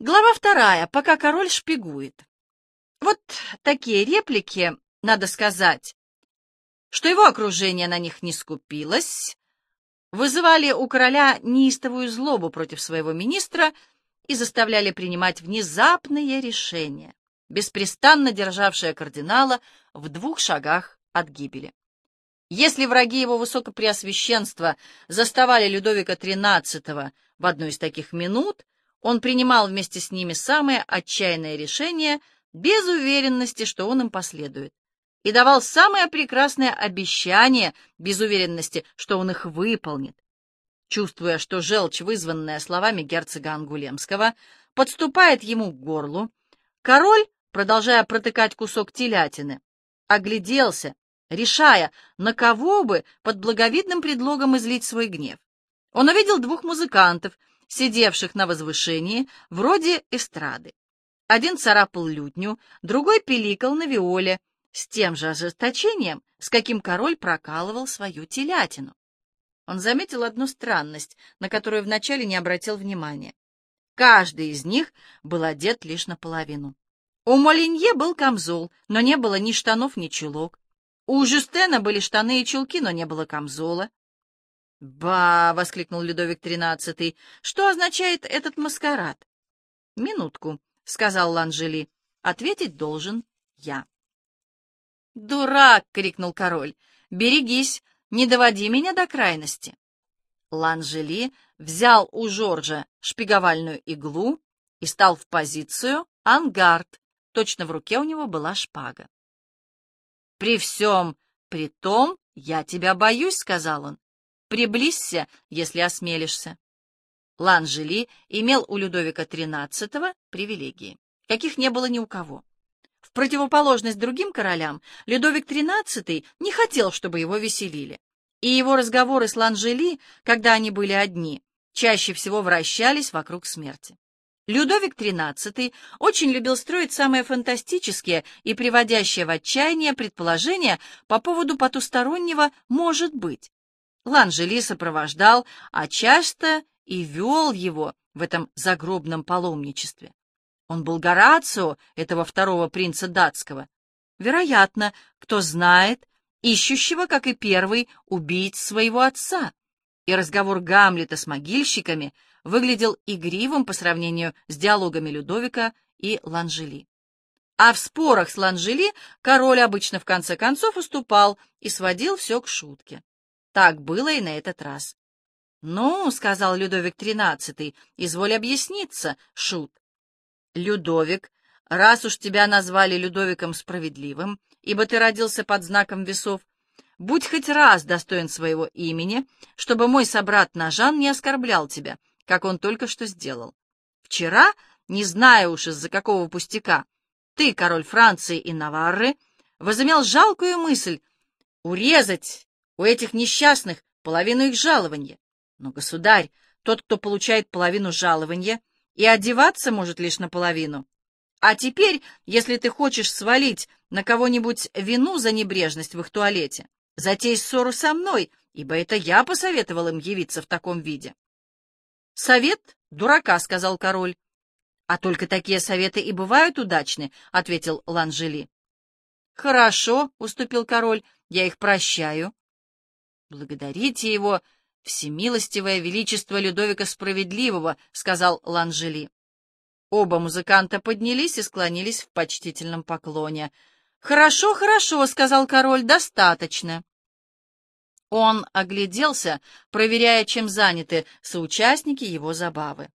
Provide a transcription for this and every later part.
Глава вторая. Пока король шпигует. Вот такие реплики, надо сказать, что его окружение на них не скупилось, вызывали у короля неистовую злобу против своего министра и заставляли принимать внезапные решения, беспрестанно державшие кардинала в двух шагах от гибели. Если враги его высокопреосвященства заставали Людовика XIII в одну из таких минут, он принимал вместе с ними самые отчаянные решения без уверенности, что он им последует, и давал самое прекрасное обещание без уверенности, что он их выполнит. Чувствуя, что желчь, вызванная словами герцога Ангулемского, подступает ему к горлу, король, продолжая протыкать кусок телятины, огляделся, решая, на кого бы под благовидным предлогом излить свой гнев. Он увидел двух музыкантов, сидевших на возвышении, вроде эстрады. Один царапал лютню, другой пиликал на виоле, с тем же ожесточением, с каким король прокалывал свою телятину. Он заметил одну странность, на которую вначале не обратил внимания. Каждый из них был одет лишь наполовину. У Молинье был камзол, но не было ни штанов, ни чулок. У Жюстена были штаны и чулки, но не было камзола. «Ба!» — воскликнул Людовик XIII. «Что означает этот маскарад?» «Минутку», — сказал Ланжели. «Ответить должен я». «Дурак!» — крикнул король. «Берегись, не доводи меня до крайности». Ланжели взял у Жоржа шпиговальную иглу и стал в позицию ангард. Точно в руке у него была шпага. «При всем при том я тебя боюсь», — сказал он. Приблизься, если осмелишься. Ланжели имел у Людовика XIII привилегии, каких не было ни у кого. В противоположность другим королям, Людовик XIII не хотел, чтобы его веселили. И его разговоры с Ланжели, когда они были одни, чаще всего вращались вокруг смерти. Людовик XIII очень любил строить самые фантастические и приводящие в отчаяние предположения по поводу потустороннего «может быть», Ланжели сопровождал, а часто и вел его в этом загробном паломничестве. Он был Горацио, этого второго принца датского. Вероятно, кто знает, ищущего, как и первый, убить своего отца. И разговор Гамлета с могильщиками выглядел игривым по сравнению с диалогами Людовика и Ланжели. А в спорах с Ланжели король обычно в конце концов уступал и сводил все к шутке. Так было и на этот раз. «Ну, — сказал Людовик XIII, — изволь объясниться, шут». «Людовик, раз уж тебя назвали Людовиком Справедливым, ибо ты родился под знаком весов, будь хоть раз достоин своего имени, чтобы мой собрат Нажан не оскорблял тебя, как он только что сделал. Вчера, не зная уж из-за какого пустяка, ты, король Франции и Наварры, возымел жалкую мысль урезать у этих несчастных половину их жалования. Но, государь, тот, кто получает половину жалования, и одеваться может лишь наполовину. А теперь, если ты хочешь свалить на кого-нибудь вину за небрежность в их туалете, затей ссору со мной, ибо это я посоветовал им явиться в таком виде. «Совет дурака», — сказал король. «А только такие советы и бывают удачны», — ответил Ланжели. «Хорошо», — уступил король, — «я их прощаю. «Благодарите его, всемилостивое величество Людовика Справедливого», — сказал Ланжели. Оба музыканта поднялись и склонились в почтительном поклоне. «Хорошо, хорошо», — сказал король, — «достаточно». Он огляделся, проверяя, чем заняты соучастники его забавы.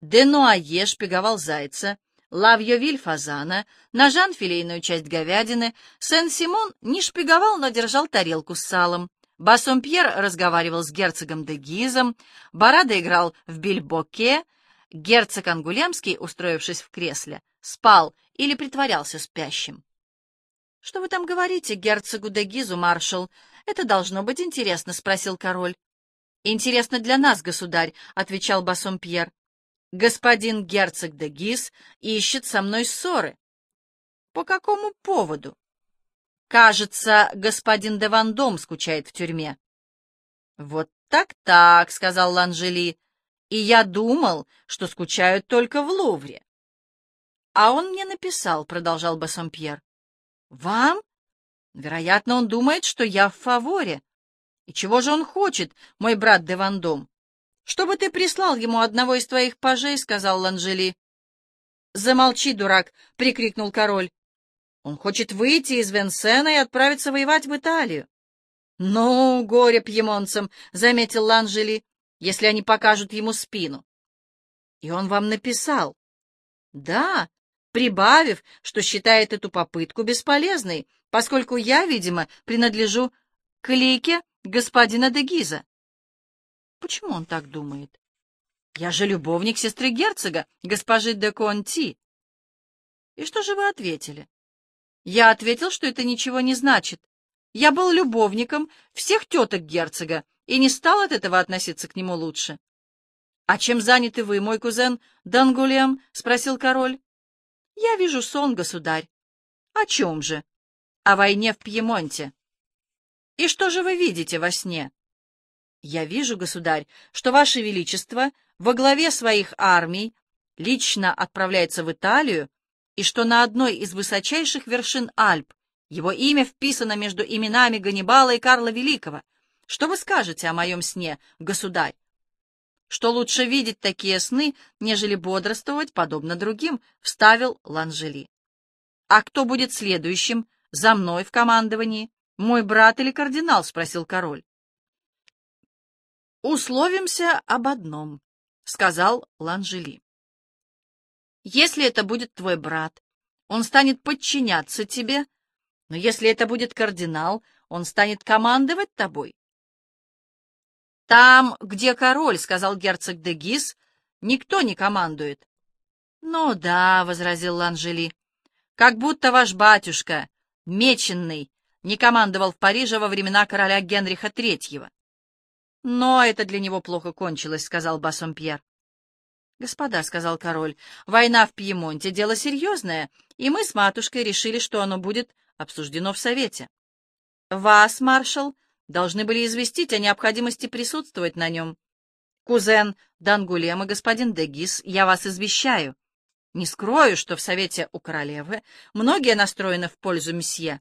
Денуае шпиговал зайца, Лавьевиль — фазана, Нажан — филейную часть говядины, Сен-Симон не шпиговал, но держал тарелку с салом. Бассомпьер разговаривал с герцогом де Гизом, Барада играл в бильбоке, герцог Ангулемский, устроившись в кресле, спал или притворялся спящим. — Что вы там говорите герцогу де Гизу, маршал? Это должно быть интересно, — спросил король. — Интересно для нас, государь, — отвечал Бассомпьер. — Господин герцог де Гиз ищет со мной ссоры. — По какому поводу? Кажется, господин де Вандом скучает в тюрьме. Вот так-так, сказал Ланжели. и я думал, что скучают только в Лувре. А он мне написал, — продолжал Бассомпьер. — Вам? Вероятно, он думает, что я в фаворе. И чего же он хочет, мой брат де Вандом? Чтобы ты прислал ему одного из твоих пажей, — сказал Ланжели. — Замолчи, дурак, — прикрикнул король. Он хочет выйти из Венсена и отправиться воевать в Италию. — Ну, горе пьемонцам, — заметил Ланжели если они покажут ему спину. И он вам написал. Да, прибавив, что считает эту попытку бесполезной, поскольку я, видимо, принадлежу к лике господина де Гиза. Почему он так думает? Я же любовник сестры герцога, госпожи де Конти. И что же вы ответили? Я ответил, что это ничего не значит. Я был любовником всех теток герцога, и не стал от этого относиться к нему лучше. — А чем заняты вы, мой кузен Дангулем? — спросил король. — Я вижу сон, государь. — О чем же? — О войне в Пьемонте. — И что же вы видите во сне? — Я вижу, государь, что ваше величество во главе своих армий лично отправляется в Италию, и что на одной из высочайших вершин Альп его имя вписано между именами Ганнибала и Карла Великого — что вы скажете о моем сне, государь? Что лучше видеть такие сны, нежели бодрствовать, подобно другим, — вставил Ланжели. А кто будет следующим, за мной в командовании? Мой брат или кардинал? — спросил король. Условимся об одном, — сказал Ланжели. Если это будет твой брат, он станет подчиняться тебе, но если это будет кардинал, он станет командовать тобой. «Там, где король», — сказал герцог де Гис, — «никто не командует». «Ну да», — возразил Ланжели, — «как будто ваш батюшка, меченный, не командовал в Париже во времена короля Генриха Третьего». «Но это для него плохо кончилось», — сказал Бассомпьер. «Господа», — сказал король, — «война в Пьемонте — дело серьезное, и мы с матушкой решили, что оно будет обсуждено в Совете. Вас, маршал, должны были известить о необходимости присутствовать на нем. Кузен Дангулем и господин Дегис, я вас извещаю. Не скрою, что в Совете у королевы многие настроены в пользу месье.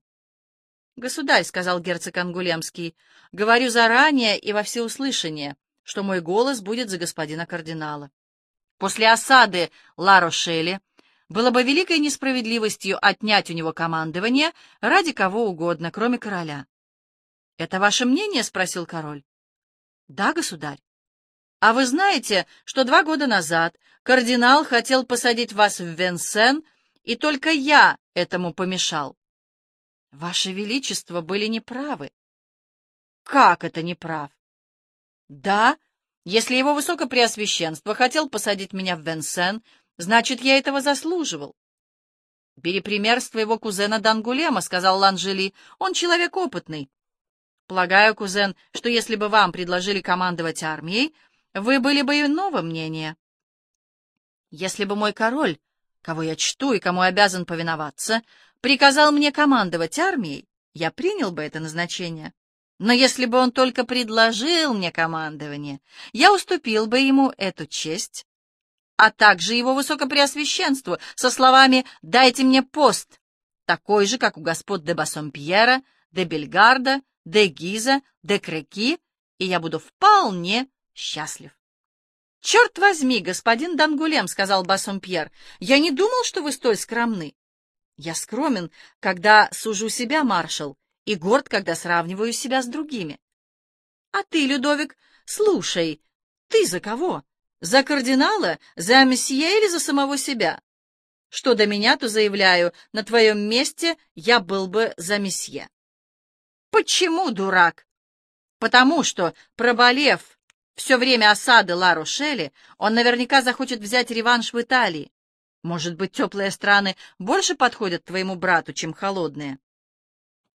«Государь», — сказал герцог Ангулемский, — «говорю заранее и во всеуслышание, что мой голос будет за господина кардинала. После осады Ла-Рошели было бы великой несправедливостью отнять у него командование ради кого угодно, кроме короля. — Это ваше мнение? — спросил король. — Да, государь. — А вы знаете, что два года назад кардинал хотел посадить вас в Венсен, и только я этому помешал? — Ваше Величество были неправы. — Как это неправ? — Да, если его высокопреосвященство хотел посадить меня в Венсен, значит, я этого заслуживал. — «Бери пример с твоего кузена Дангулема», — сказал Ланжели. «Он человек опытный. Полагаю, кузен, что если бы вам предложили командовать армией, вы были бы иного мнения. Если бы мой король, кого я чту и кому обязан повиноваться, приказал мне командовать армией, я принял бы это назначение. Но если бы он только предложил мне командование, я уступил бы ему эту честь, а также его высокопреосвященству со словами «дайте мне пост», такой же, как у господ де Бассомпьера, де Бельгарда, де Гиза, де Креки, и я буду вполне счастлив. «Черт возьми, господин Дангулем», — сказал Бассомпьер, — «я не думал, что вы столь скромны. Я скромен, когда сужу себя, маршал, и горд, когда сравниваю себя с другими. А ты, Людовик, слушай, ты за кого? За кардинала, за месье или за самого себя? Что до меня, то заявляю, на твоем месте я был бы за месье. Почему, дурак? Потому что, проболев все время осады Ла-Рошели, он наверняка захочет взять реванш в Италии. Может быть, теплые страны больше подходят твоему брату, чем холодные?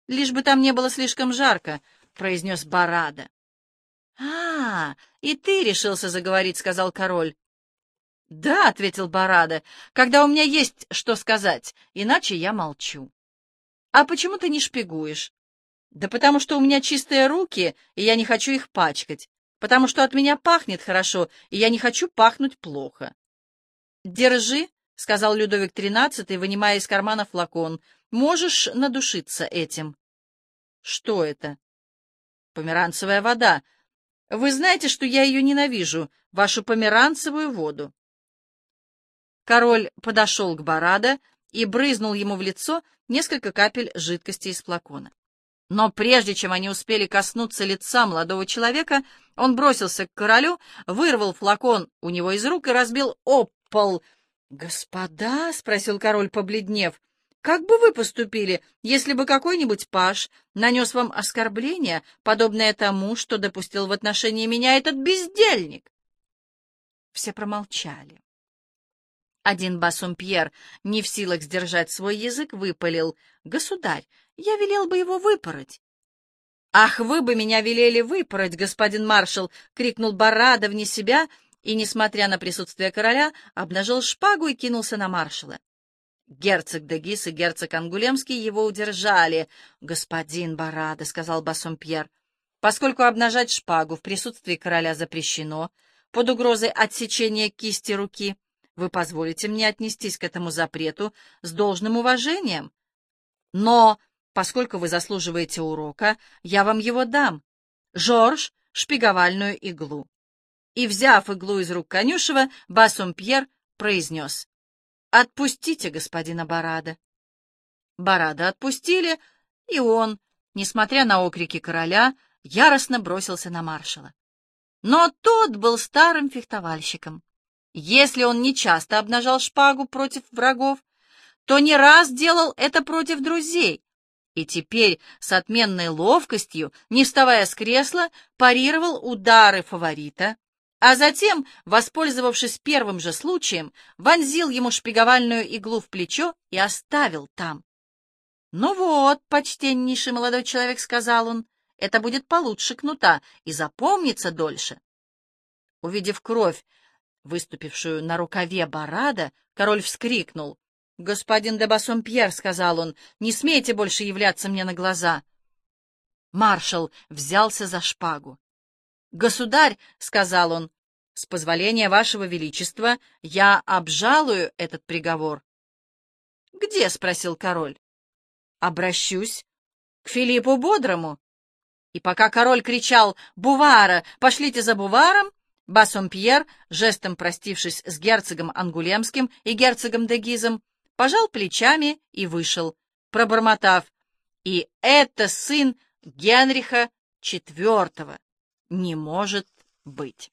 Лишь бы там не было слишком жарко, — произнес Барада. — А, и ты решился заговорить, — сказал король. — Да, — ответил Барада, — когда у меня есть что сказать, иначе я молчу. — А почему ты не шпигуешь? Да потому что у меня чистые руки, и я не хочу их пачкать. потому что от меня пахнет хорошо, и я не хочу пахнуть плохо. «Держи», — сказал Людовик XIII, вынимая из кармана флакон, — «можешь надушиться этим». «Что это?» «Померанцевая вода. Вы знаете, что я ее ненавижу, вашу померанцевую воду». Король подошел к Барадо и брызнул ему в лицо несколько капель жидкости из флакона. Но прежде чем они успели коснуться лица молодого человека, он бросился к королю, вырвал флакон у него из рук и разбил об пол. «Господа», — спросил король, побледнев, — «как бы вы поступили, если бы какой-нибудь паш нанес вам оскорбление, подобное тому, что допустил в отношении меня этот бездельник?» Все промолчали. Один Бассомпьер, не в силах сдержать свой язык, выпалил. «Государь, я велел бы его выпороть». «Ах, вы бы меня велели выпороть, господин маршал!» — крикнул Барада вне себя и, несмотря на присутствие короля, обнажил шпагу и кинулся на маршала. Герцог Дегис и герцог Ангулемский его удержали. «Господин Барада», — сказал Бассомпьер, — «поскольку обнажать шпагу в присутствии короля запрещено, под угрозой отсечения кисти руки, вы позволите мне отнестись к этому запрету с должным уважением. Но Поскольку вы заслуживаете урока, я вам его дам. Жорж — шпиговальную иглу. И, взяв иглу из рук конюшева, Бассомпьер произнес. «Отпустите господина Барада». Барада отпустили, и он, несмотря на окрики короля, яростно бросился на маршала. Но тот был старым фехтовальщиком. Если он не часто обнажал шпагу против врагов, то не раз делал это против друзей, и теперь с отменной ловкостью, не вставая с кресла, парировал удары фаворита, а затем, воспользовавшись первым же случаем, вонзил ему шпиговальную иглу в плечо и оставил там. «Ну вот, почтеннейший молодой человек», — сказал он, — «это будет получше кнута и запомнится дольше». Увидев кровь, выступившую на рукаве Барада, король вскрикнул. «Господин де Бассомпьер», — сказал он, — «не смейте больше являться мне на глаза». Маршал взялся за шпагу. «Государь», — сказал он, — «с позволения вашего величества я обжалую этот приговор». «Где?» — спросил король. «Обращусь к Филиппу Бодрому». И пока король кричал «Бувара! Пошлите за Буваром!», Бассомпьер, жестом простившись с герцогом Ангулемским и герцогом Дегизом, пожал плечами и вышел, пробормотав, «И это сын Генриха IV. Не может быть».